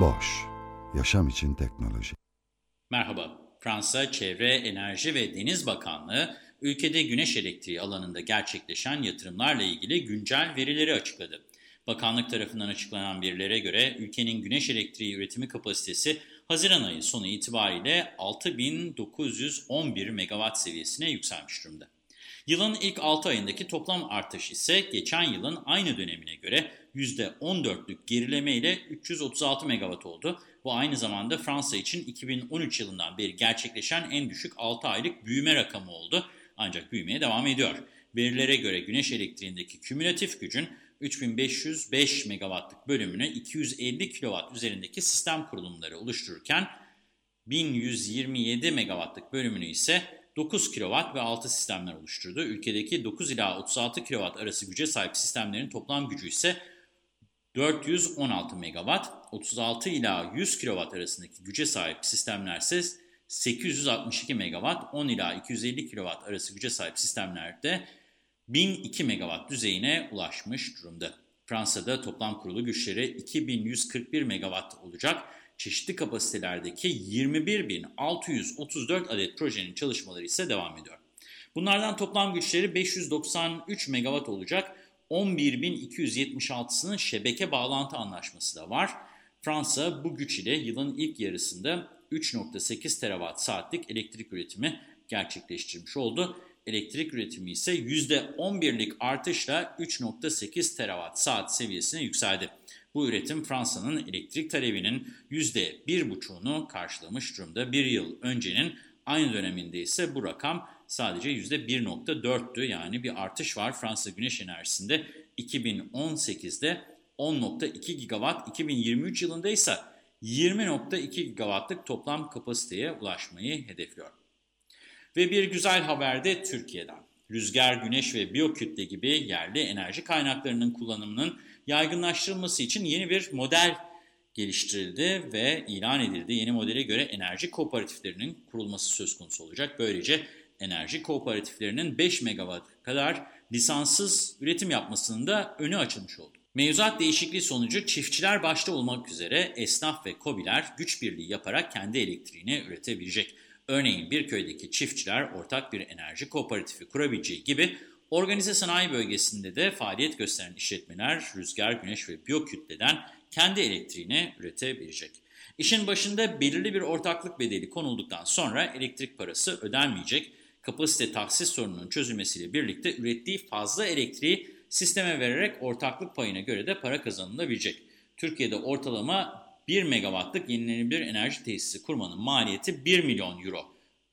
Boş, yaşam için teknoloji. Merhaba, Fransa Çevre, Enerji ve Deniz Bakanlığı, ülkede güneş elektriği alanında gerçekleşen yatırımlarla ilgili güncel verileri açıkladı. Bakanlık tarafından açıklanan verilere göre ülkenin güneş elektriği üretimi kapasitesi Haziran ayı sonu itibariyle 6911 megawatt seviyesine yükselmiş durumda. Yılın ilk 6 ayındaki toplam artış ise geçen yılın aynı dönemine göre %14'lük gerileme ile 336 megawatt oldu. Bu aynı zamanda Fransa için 2013 yılından beri gerçekleşen en düşük 6 aylık büyüme rakamı oldu. Ancak büyümeye devam ediyor. Verilere göre güneş elektriğindeki kümülatif gücün 3505 megawattlık bölümünü 250 kilowatt üzerindeki sistem kurulumları oluştururken 1127 megawattlık bölümünü ise 9 kW ve 6 sistemler oluşturdu. Ülkedeki 9 ila 36 kW arası güce sahip sistemlerin toplam gücü ise 416 MW, 36 ila 100 kW arasındaki güce sahip sistemler ise 862 MW, 10 ila 250 kW arası güce sahip sistemlerde 1002 MW düzeyine ulaşmış durumda. Fransa'da toplam kurulu güçleri 2141 MW olacak. Çeşitli kapasitelerdeki 21.634 adet projenin çalışmaları ise devam ediyor. Bunlardan toplam güçleri 593 MW olacak. 11.276'sının şebeke bağlantı anlaşması da var. Fransa bu güç ile yılın ilk yarısında 3.8 terawatt saatlik elektrik üretimi gerçekleştirmiş oldu. Elektrik üretimi ise %11'lik artışla 3.8 terawatt saat seviyesine yükseldi. Bu üretim Fransa'nın elektrik talebinin %1,5'unu karşılamış durumda. Bir yıl öncenin aynı döneminde ise bu rakam sadece %1,4'tü. Yani bir artış var Fransa güneş enerjisinde 2018'de 10.2 gigawatt, 2023 yılında ise 20.2 gigawattlık toplam kapasiteye ulaşmayı hedefliyor. Ve bir güzel haber de Türkiye'den. Rüzgar, güneş ve biyokütle gibi yerli enerji kaynaklarının kullanımının yaygınlaştırılması için yeni bir model geliştirildi ve ilan edildi. Yeni modele göre enerji kooperatiflerinin kurulması söz konusu olacak. Böylece enerji kooperatiflerinin 5 megawatt kadar lisanssız üretim yapmasının da önü açılmış oldu. Mevzuat değişikliği sonucu çiftçiler başta olmak üzere esnaf ve kobiler güç birliği yaparak kendi elektriğini üretebilecek. Örneğin bir köydeki çiftçiler ortak bir enerji kooperatifi kurabileceği gibi organize sanayi bölgesinde de faaliyet gösteren işletmeler rüzgar, güneş ve biyokütleden kendi elektriğini üretebilecek. İşin başında belirli bir ortaklık bedeli konulduktan sonra elektrik parası ödenmeyecek. Kapasite tahsis sorununun çözülmesiyle birlikte ürettiği fazla elektriği sisteme vererek ortaklık payına göre de para kazanılabilecek. Türkiye'de ortalama 1 megawattlık yenilenebilir enerji tesisi kurmanın maliyeti 1 milyon euro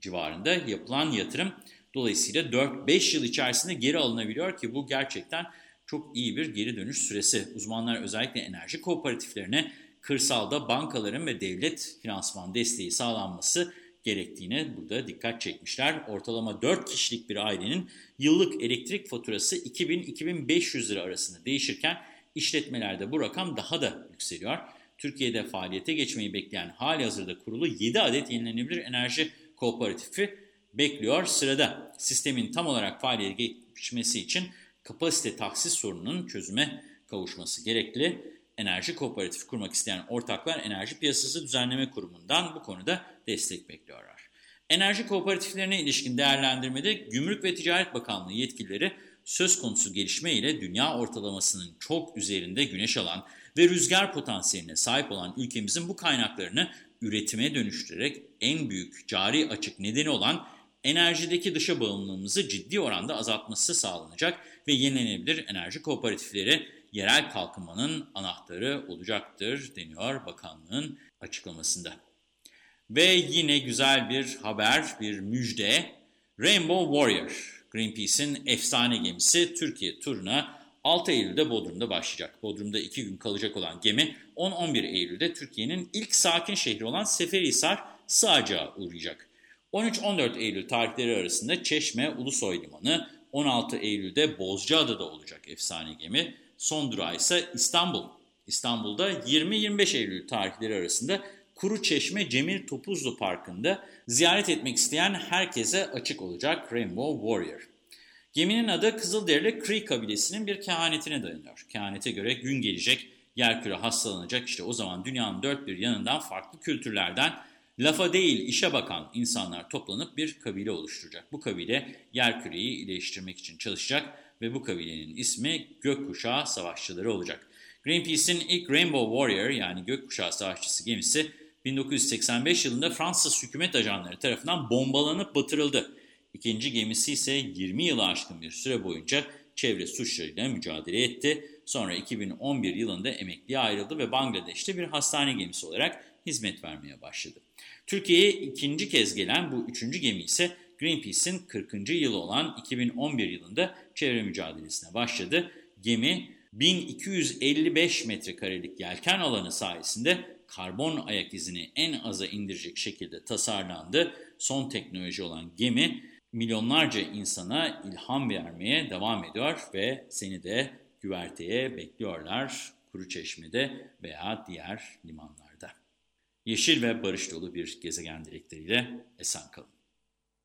civarında yapılan yatırım. Dolayısıyla 4-5 yıl içerisinde geri alınabiliyor ki bu gerçekten çok iyi bir geri dönüş süresi. Uzmanlar özellikle enerji kooperatiflerine kırsalda bankaların ve devlet finansman desteği sağlanması gerektiğine burada dikkat çekmişler. Ortalama 4 kişilik bir ailenin yıllık elektrik faturası 2000-2500 lira arasında değişirken işletmelerde bu rakam daha da yükseliyor. Türkiye'de faaliyete geçmeyi bekleyen hali hazırda kurulu 7 adet yenilenebilir enerji kooperatifi bekliyor sırada. Sistemin tam olarak faaliyete geçmesi için kapasite taksis sorununun çözüme kavuşması gerekli. Enerji kooperatifi kurmak isteyen ortaklar Enerji Piyasası Düzenleme Kurumu'ndan bu konuda destek bekliyorlar. Enerji kooperatiflerine ilişkin değerlendirmede Gümrük ve Ticaret Bakanlığı yetkilileri söz konusu gelişme ile dünya ortalamasının çok üzerinde güneş alan ve rüzgar potansiyeline sahip olan ülkemizin bu kaynaklarını üretime dönüştürerek en büyük cari açık nedeni olan enerjideki dışa bağımlılığımızı ciddi oranda azaltması sağlanacak ve yenilenebilir enerji kooperatifleri yerel kalkınmanın anahtarı olacaktır deniyor bakanlığın açıklamasında. Ve yine güzel bir haber, bir müjde. Rainbow Warrior, Greenpeace'in efsane gemisi Türkiye turuna 6 Eylül'de Bodrum'da başlayacak. Bodrum'da 2 gün kalacak olan gemi 10-11 Eylül'de Türkiye'nin ilk sakin şehri olan Seferihisar Sığacak'a uğrayacak. 13-14 Eylül tarihleri arasında Çeşme Ulusoy Limanı, 16 Eylül'de Bozcaada'da olacak efsane gemi. Son durağı ise İstanbul. İstanbul'da 20-25 Eylül tarihleri arasında Kuru Çeşme Cemil Topuzlu Parkı'nda ziyaret etmek isteyen herkese açık olacak Rainbow Warrior. Geminin adı Kızılderili Cree kabilesinin bir kehanetine dayanıyor. Kehanete göre gün gelecek, yerküre hastalanacak işte o zaman dünyanın dört bir yanından farklı kültürlerden lafa değil işe bakan insanlar toplanıp bir kabile oluşturacak. Bu kabile yerküreyi iyileştirmek için çalışacak ve bu kabilenin ismi Gökkuşağı Savaşçıları olacak. Greenpeace'in ilk Rainbow Warrior yani Gökkuşağı Savaşçısı gemisi 1985 yılında Fransız hükümet ajanları tarafından bombalanıp batırıldı. İkinci gemisi ise 20 yılı aşkın bir süre boyunca çevre suçlarıyla mücadele etti. Sonra 2011 yılında emekliye ayrıldı ve Bangladeş'te bir hastane gemisi olarak hizmet vermeye başladı. Türkiye'ye ikinci kez gelen bu üçüncü gemi ise Greenpeace'in 40. yılı olan 2011 yılında çevre mücadelesine başladı. Gemi 1255 metrekarelik yelken alanı sayesinde karbon ayak izini en aza indirecek şekilde tasarlandı. Son teknoloji olan gemi milyonlarca insana ilham vermeye devam ediyor ve seni de güverteye bekliyorlar Kuru Çeşme'de veya diğer limanlarda. Yeşil ve barış dolu bir gezegen dilekleriyle esen kalın.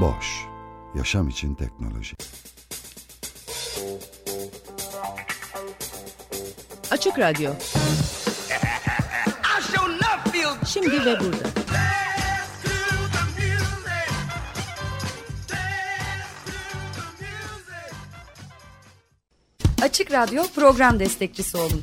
Boş, yaşam için teknoloji. Açık Radyo. Şimdi ve burada. Açık Radyo program destekçisi olun.